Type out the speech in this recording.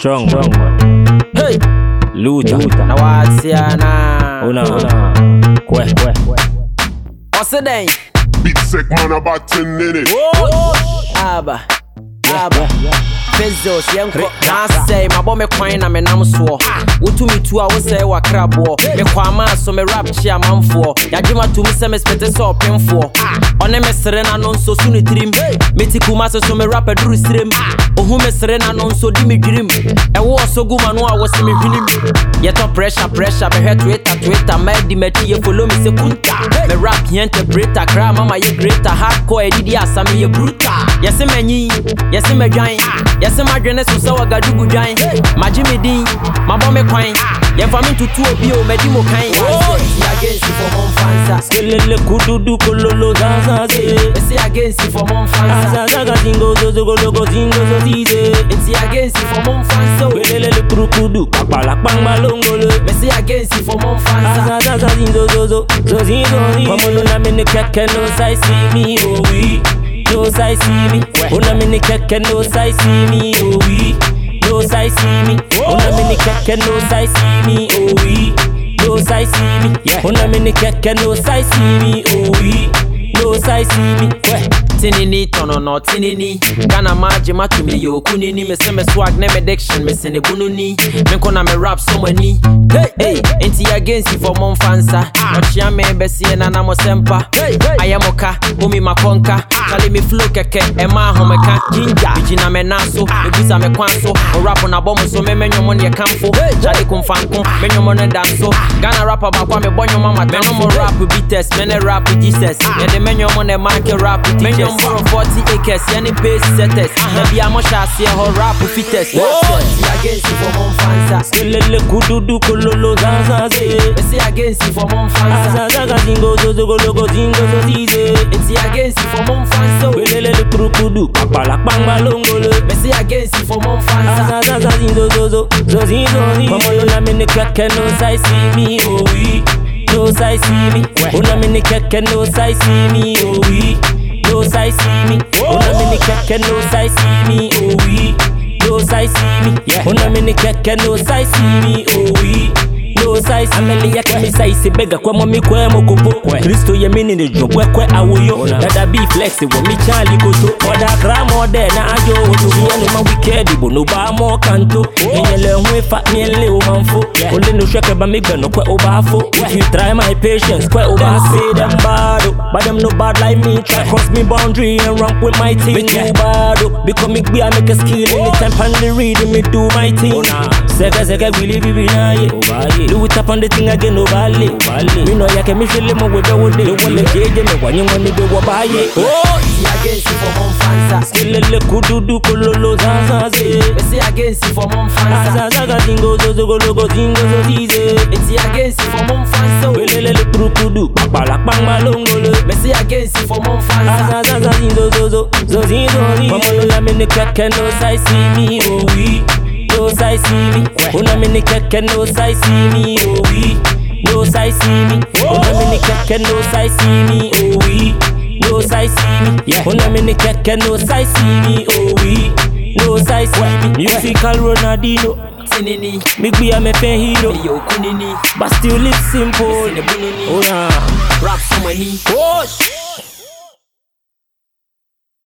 Strong. strong. Hey, Luta. Luta na wasiana. Una. una. Kwe. Ɔse dɛn? Big sick man about 10 minutes it. Aba. Aba. Bezos yɛnkɔ naasɛe mabɔ me kwan na menam soɔ wotumi tu a wosɛe wakraboɔ mekɔ ama so me rap kye amanfoɔ yɛagye tom sɛ mespete sɛ ɔpemfoɔ ɔne me sere na no nso so ne tirim meti kuma se so me rap aduru sirem ohu me sere na no nso di me dwirim ɛwo ɔso gu ma no a wɔse me hwenem yɛtɔ pressure pressure bɛhwɛ twitter twitter. Ma adi m'akyi yɛ follow me sɛ kunta. Me rap yɛ interpreter kra mama yɛ greater. Hardcore adidi asa me yɛ brutal yɛse manyin yɛse madwan yɛse madwene so sɛ wɔgadugu dwan. Magye me din mabɔ me kwan. Yɛmfa me ntoto obi o madi mo kan mon fansa Kelele kududu kololo. Esi against for mon fansa Azazaga zingo zozo gologo zingo zozize. Eti against for mon fansa Kelele kurukudu. Papala pangba longolo. Mesi against for mon fansa Azazaga zingo zozo zozizo. Mamono na mene keke no sai see me oh we. No sai see me. Una mene keke no sai see me oh we. No sai see me. Una mene keke no sai see me oh we. Sai see me. Yeah. Una mene keke no sai see me oh we. No sai see me. Tinini tɔnɔnɔ tinini. Ghana maagye mato me yɛ okunini mese me swag ne me diction mese ne bunu ni menko na me rap so m'ani hey, hey. enti against fɔ mo mfa nsa ɔkyea me bɛseɛ na na mo sɛmpa ayɛ mo ka omi makɔnka kale me flo kɛkɛ ɛma ahomeka ginger. Megyina me nan so mebusa me kwan so ɔrap na bɔ mo so me menwom ne yɛkamfo kyale komfanko menwom no da so ghana rapa baako a mebɔ nwom ama mɛno mo rap bites mene rap jesus. Yɛde menwom ne make rap teachers mboro 40 acres yɛne base setters na bia mo hyɛ aseɛ hɔ rap fitters against for mo mfansa Kelele kududu kololo zazaze. Esi against for mo mfansa Azazaga zingo zozo gologo zingo zozize. Eti against for mo mfansa Kelele kurukudu. Papala pangba longolo. Mesi against for mo mfansa Azazaga zingo zozo zozizo. Mamono na mene keke no sai see me oh. No sai see me. Una mene keke no sai see me oh those I see me. Oh, no, mini keke, those I see me. Oh, we. Those I see me. Yeah. Oh, no, mini keke, those I see me. Oh, we size amelia kamisa isibega kwa mwami kwe mukubu kristo yemini ni jobwe kwe awuyo dada b flex wo michali kutu oda gram ode na ajo odu yenu mawiki bo no ba mo kanto. Enye le hu fa mi le o manfo. Only no shake ba mi gbe no kwe obafo. If you try my patience kwe oba say them bad. But them no bad like me. Try cross me boundary and ramp with my team. Too bad oh. Become me make a skill anytime pan the reading me do my thing. Sega sega really be be na ye. Do it up on the thing again obale. Oh, me know yake me feel mo we be wo de. Wole jeje me wanyi wani be wo ba ye. Oh. Esi against for mo mfansa Kelele kololo zazaze. Esi against for mo mfansa Azazaga zingo zozo gologo zingo zozize. Eti against for mo mfansa Kelele kurukudu. Papala pangba longolo. Mesi against for mo mfansa Azazaga zingo zozo zozizo. Mamono na mene keke no sai see me oh we. No sai see me. Una mene keke no sai see me oh we. No sai see me. Una mene keke no sai see me oh we. No sai see me. Una mene keke no sai see me oh we. No me. Musical Ronaldinho. tinini Me be a pen hero. But still live simple. Mese ne bunu ni Oh nah. Rap so m'ani Push.